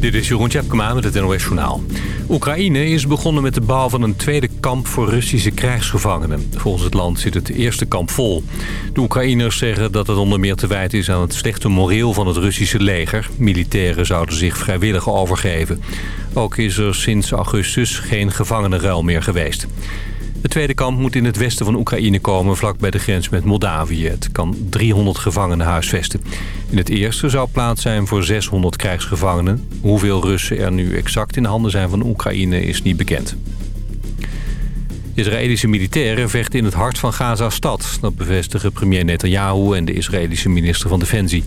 Dit is Jeroen Tjepkema met het NOS Journaal. Oekraïne is begonnen met de bouw van een tweede kamp voor Russische krijgsgevangenen. Volgens het land zit het eerste kamp vol. De Oekraïners zeggen dat het onder meer te wijten is aan het slechte moreel van het Russische leger. Militairen zouden zich vrijwillig overgeven. Ook is er sinds augustus geen gevangenenruil meer geweest. Het tweede kamp moet in het westen van Oekraïne komen, vlak bij de grens met Moldavië. Het kan 300 gevangenen huisvesten. In het eerste zou plaats zijn voor 600 krijgsgevangenen. Hoeveel Russen er nu exact in handen zijn van Oekraïne is niet bekend. Israëlische militairen vechten in het hart van Gaza-stad. Dat bevestigen premier Netanyahu en de Israëlische minister van Defensie.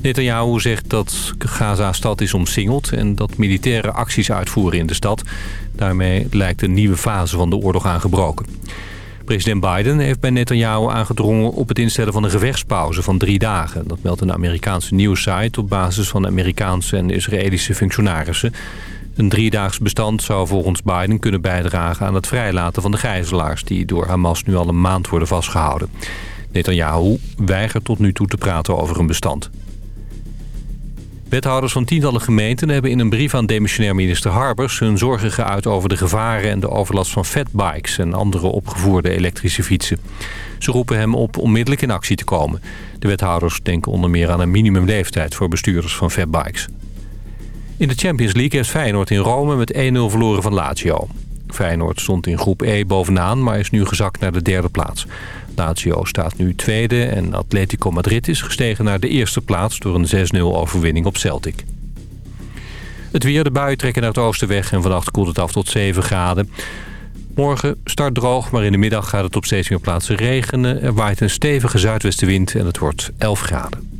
Netanyahu zegt dat Gaza-stad is omsingeld... en dat militaire acties uitvoeren in de stad. Daarmee lijkt een nieuwe fase van de oorlog aangebroken. President Biden heeft bij Netanyahu aangedrongen op het instellen van een gevechtspauze van drie dagen. Dat meldt een Amerikaanse nieuwssite op basis van Amerikaanse en Israëlische functionarissen. Een driedaags bestand zou volgens Biden kunnen bijdragen aan het vrijlaten van de gijzelaars... die door Hamas nu al een maand worden vastgehouden. Netanyahu weigert tot nu toe te praten over een bestand. Wethouders van tientallen gemeenten hebben in een brief aan demissionair minister Harbers... hun zorgen geuit over de gevaren en de overlast van fatbikes... en andere opgevoerde elektrische fietsen. Ze roepen hem op onmiddellijk in actie te komen. De wethouders denken onder meer aan een minimumleeftijd voor bestuurders van fatbikes. In de Champions League heeft Feyenoord in Rome met 1-0 verloren van Lazio. Feyenoord stond in groep E bovenaan, maar is nu gezakt naar de derde plaats. Lazio staat nu tweede en Atletico Madrid is gestegen naar de eerste plaats... door een 6-0 overwinning op Celtic. Het weer, de buien trekken naar het oosten weg en vannacht koelt het af tot 7 graden. Morgen start droog, maar in de middag gaat het op steeds meer plaatsen regenen. Er waait een stevige zuidwestenwind en het wordt 11 graden.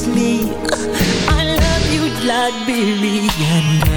sleep I love you, Bloodberry, and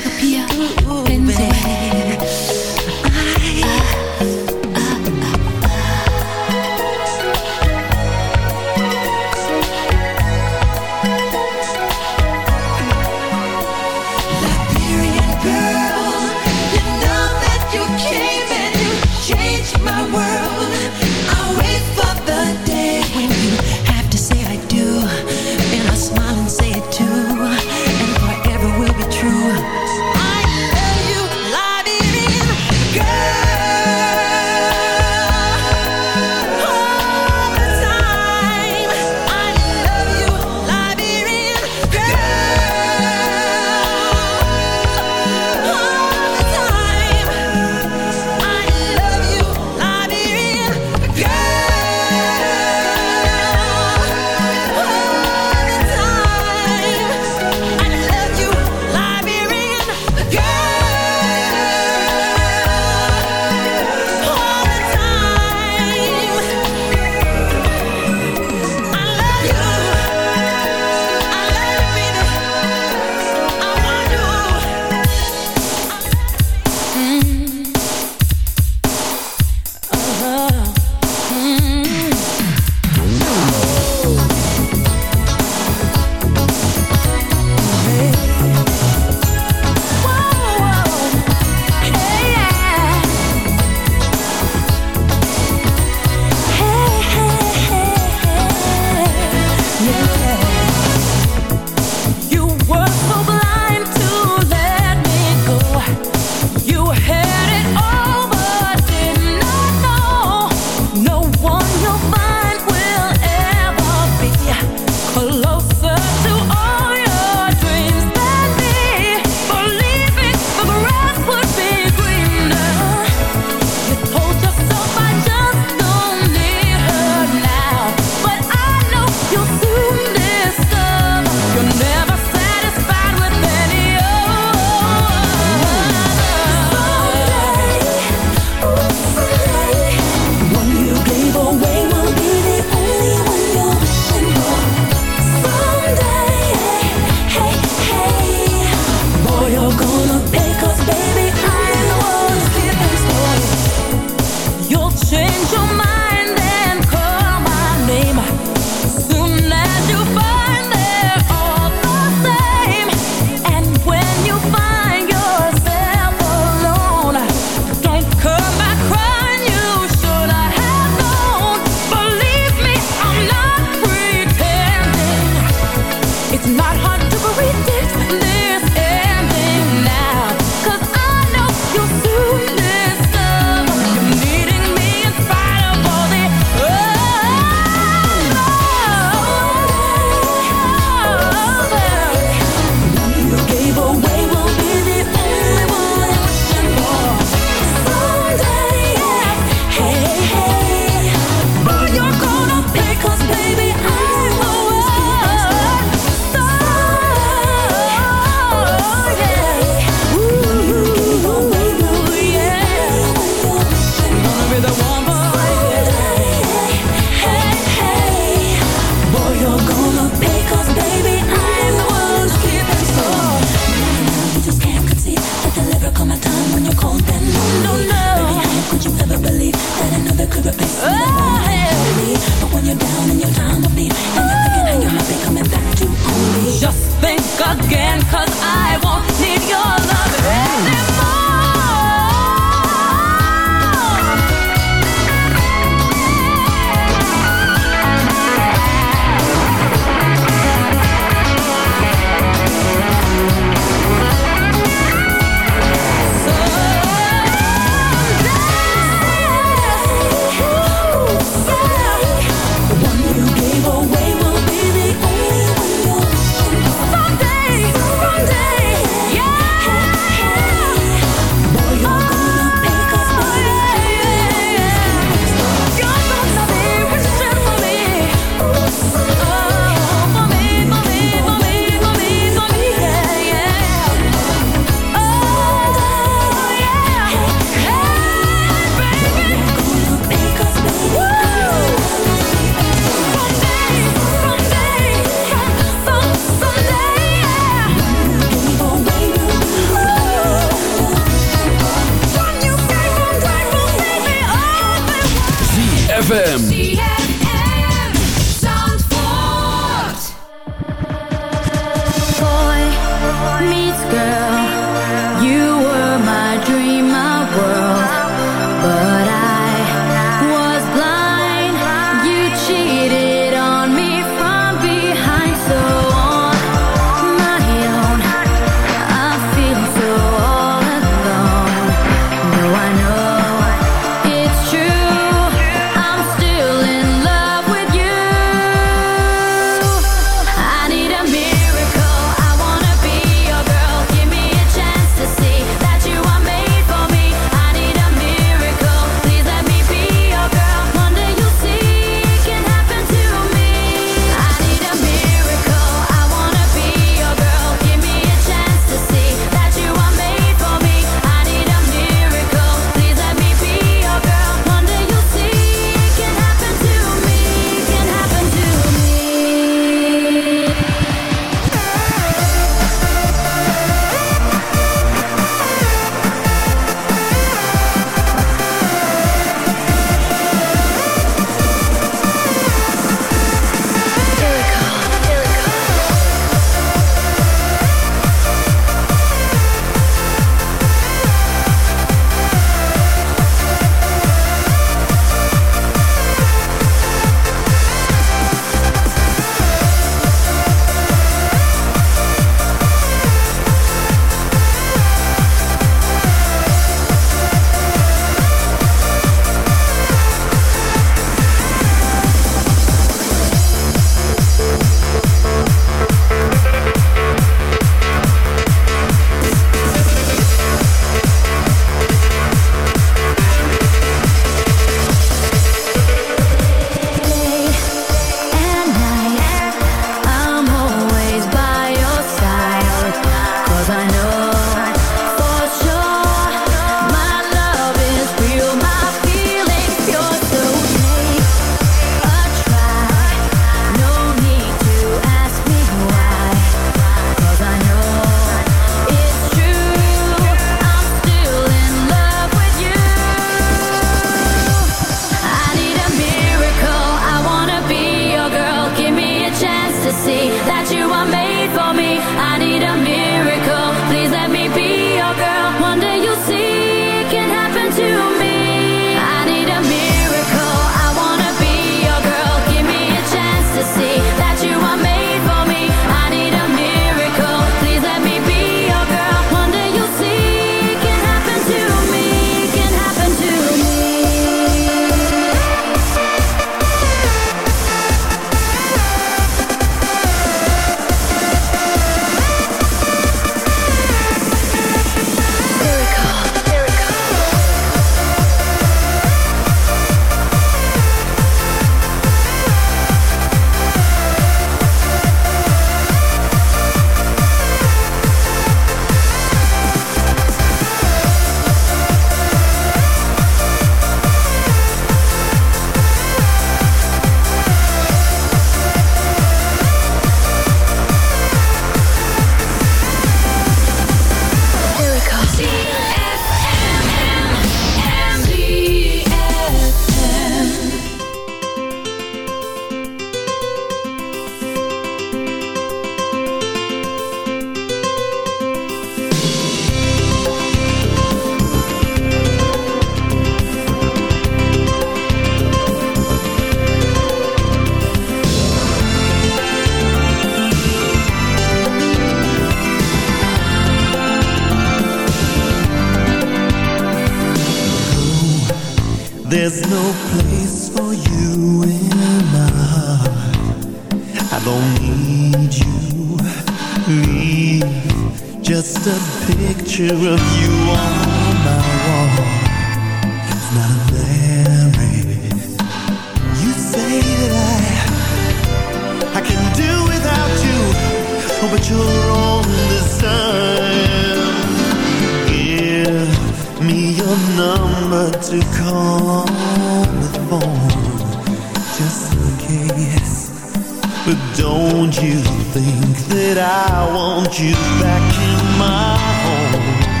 think that I want you back in my home?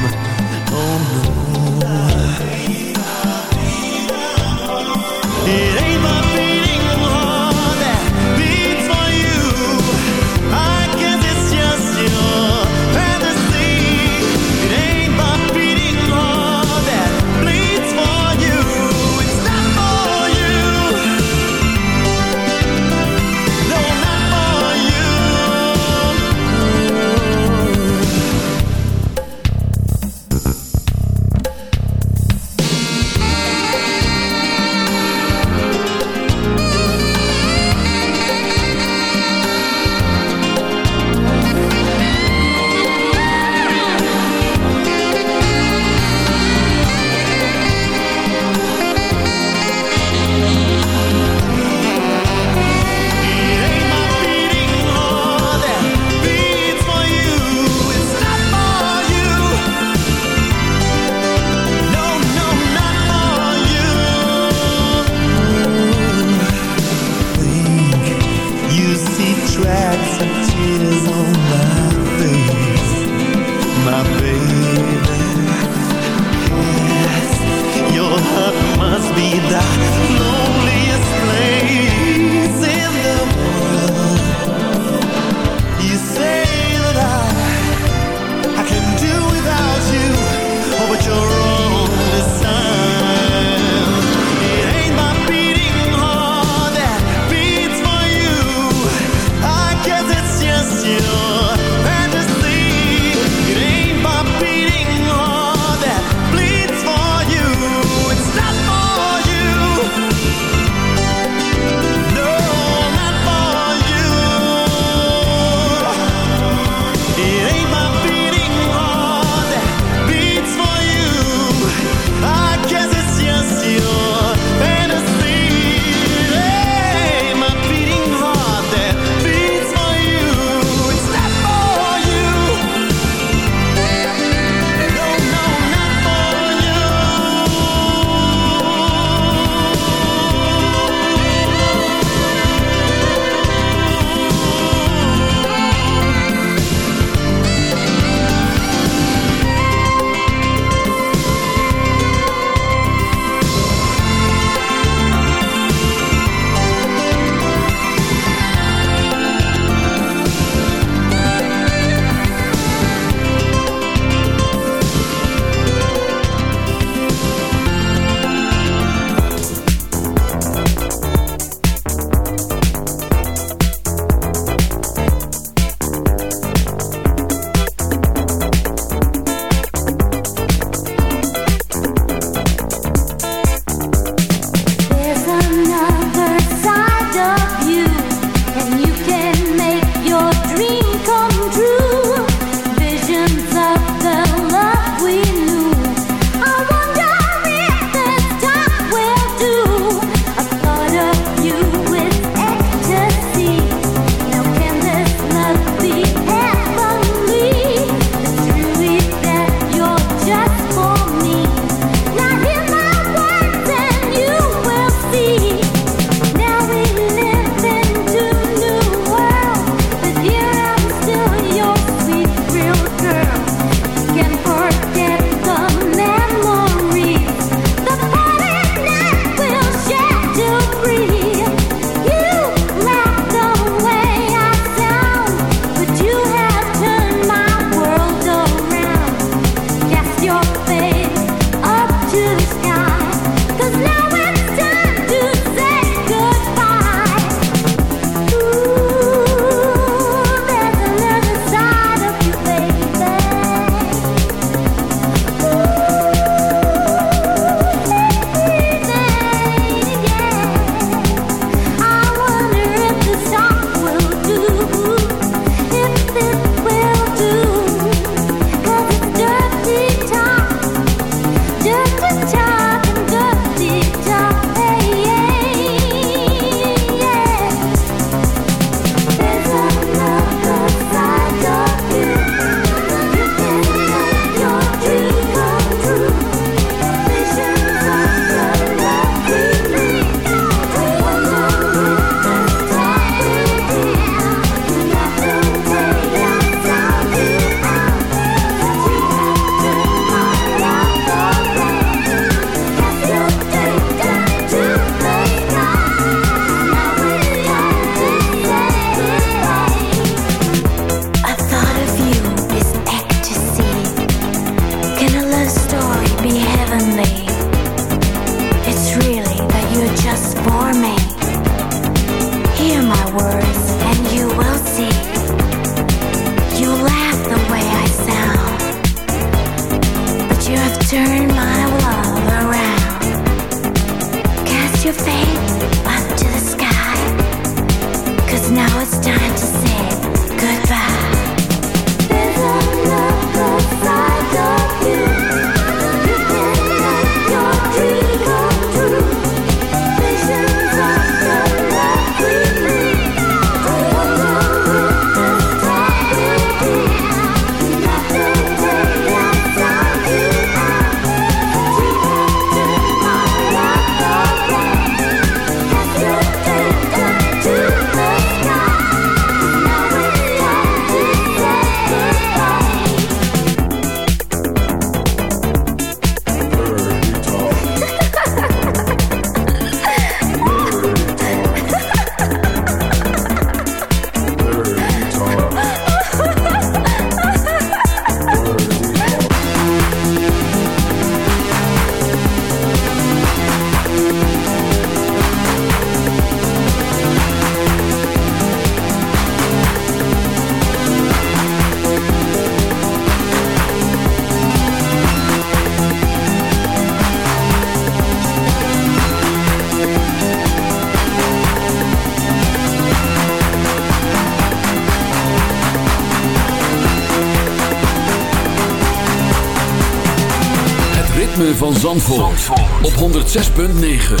Van Zandvoort, op 106.9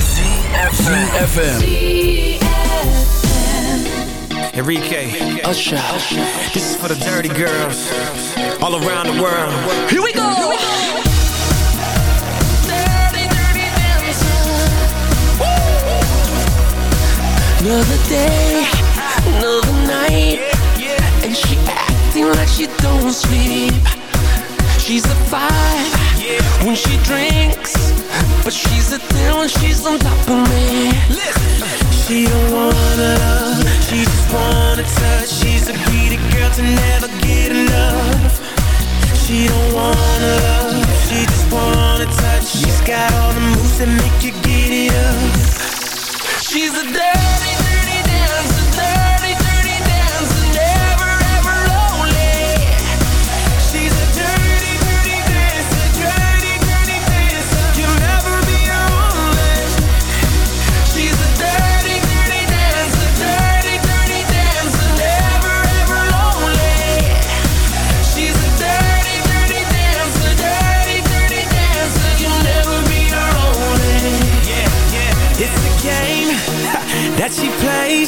CFFM Enrique Usher. This is for the dirty girls. All around the world. Here we go, Dirty, dirty Another day, another night. And she acting like she don't sleep. She's a when she drinks. But she's a ten when she's on top of me. She don't wanna love She just wanna touch. She's a greedy girl to never get enough She don't wanna love She just wanna touch. She's got all the moves that make you get it up. She's a dirty, dirty dancer dirty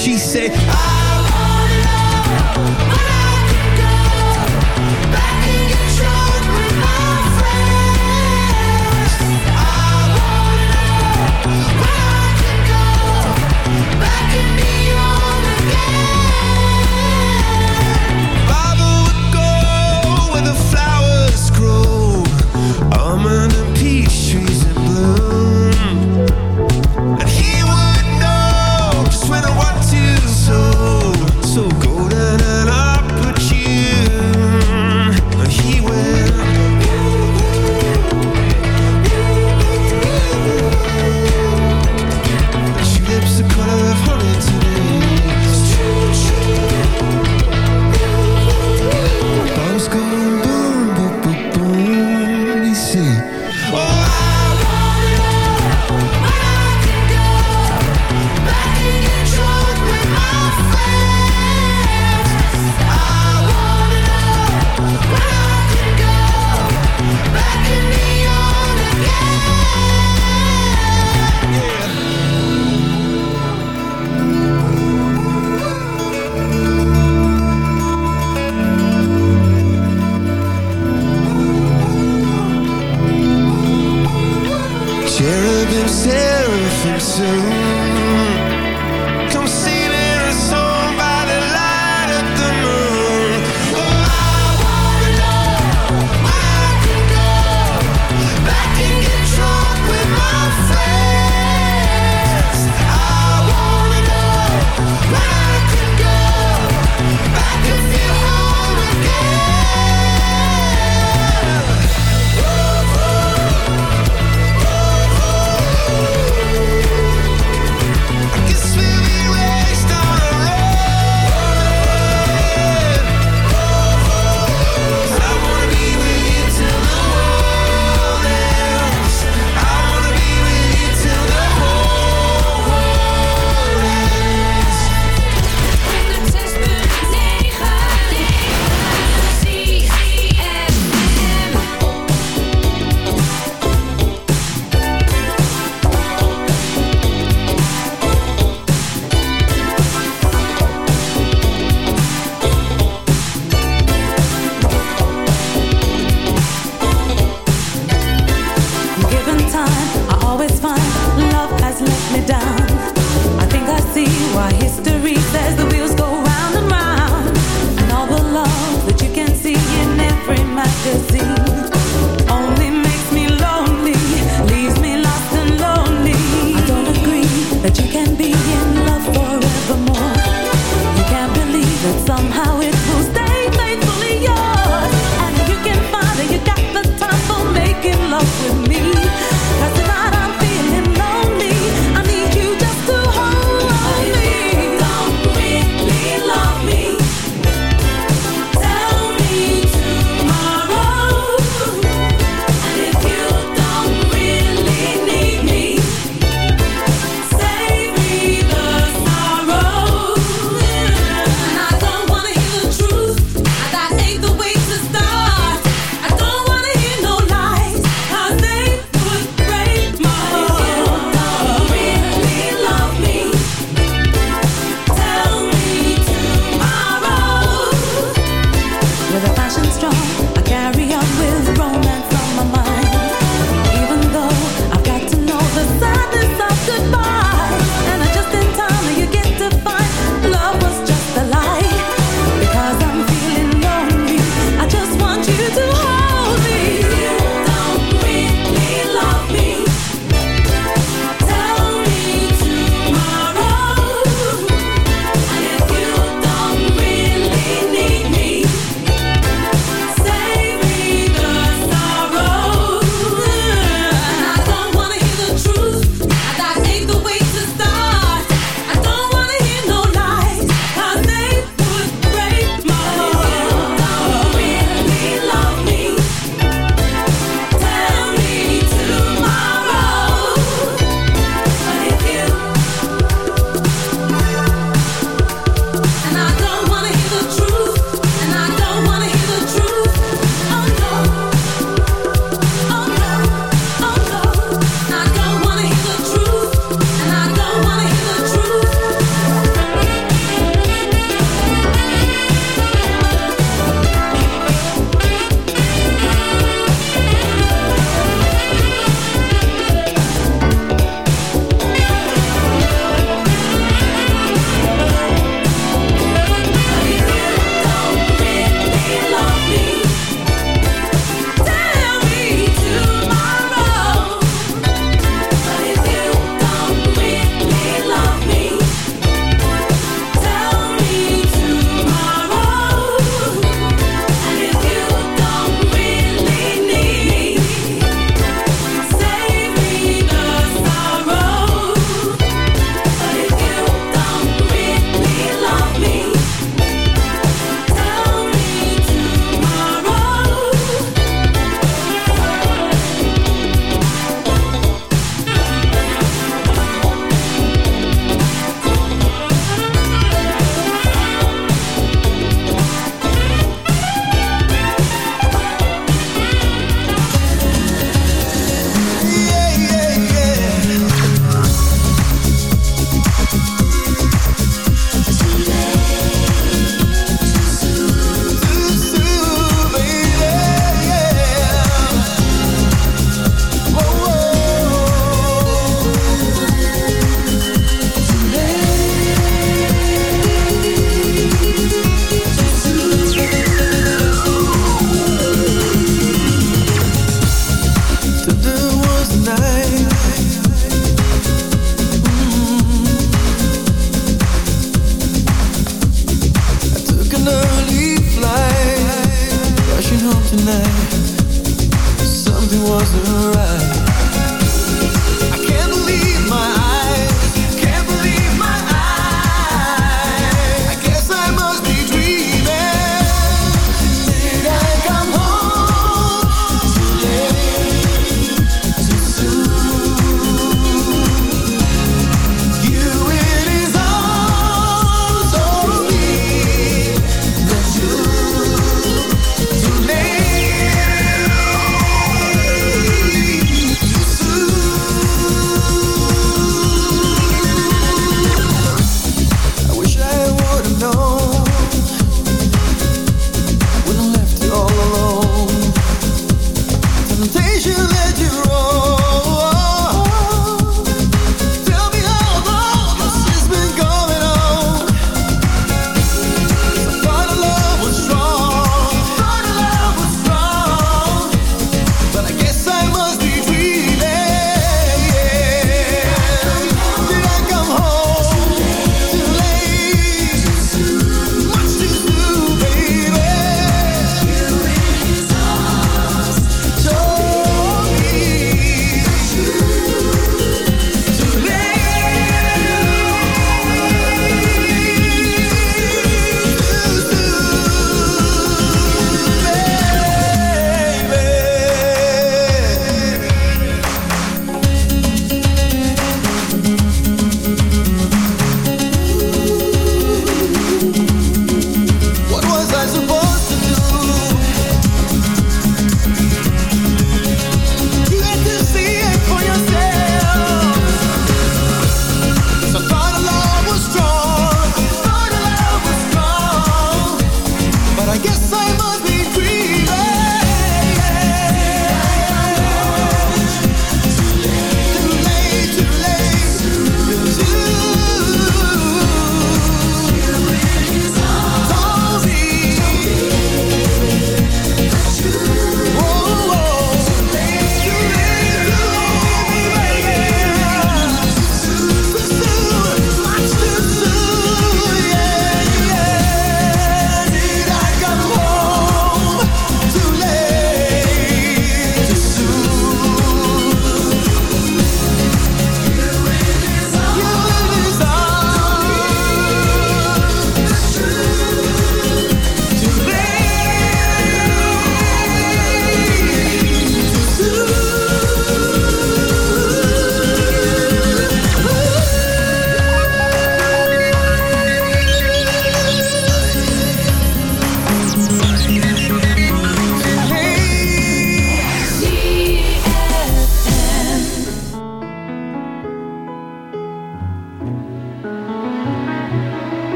She said, I So golden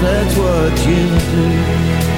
that's what you do.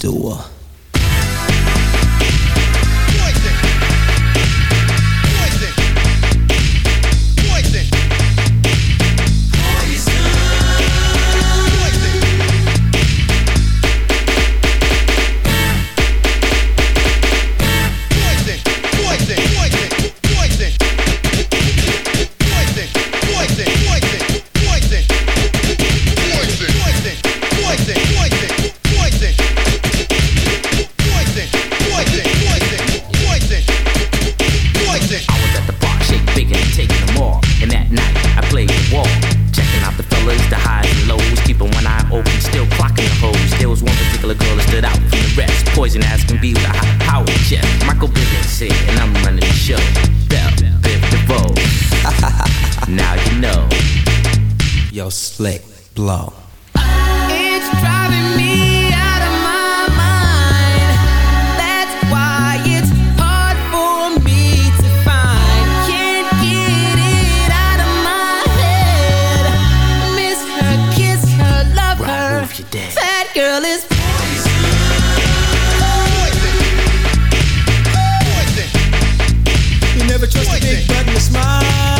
door. was one particular girl that stood out from the rest. Poison ass can be with a high power chest. Michael Business here, and I'm running the show. Bell, Biff DeVoe. now you know. Yo, slick, blow. girl is poison. You never trust a big button to smile.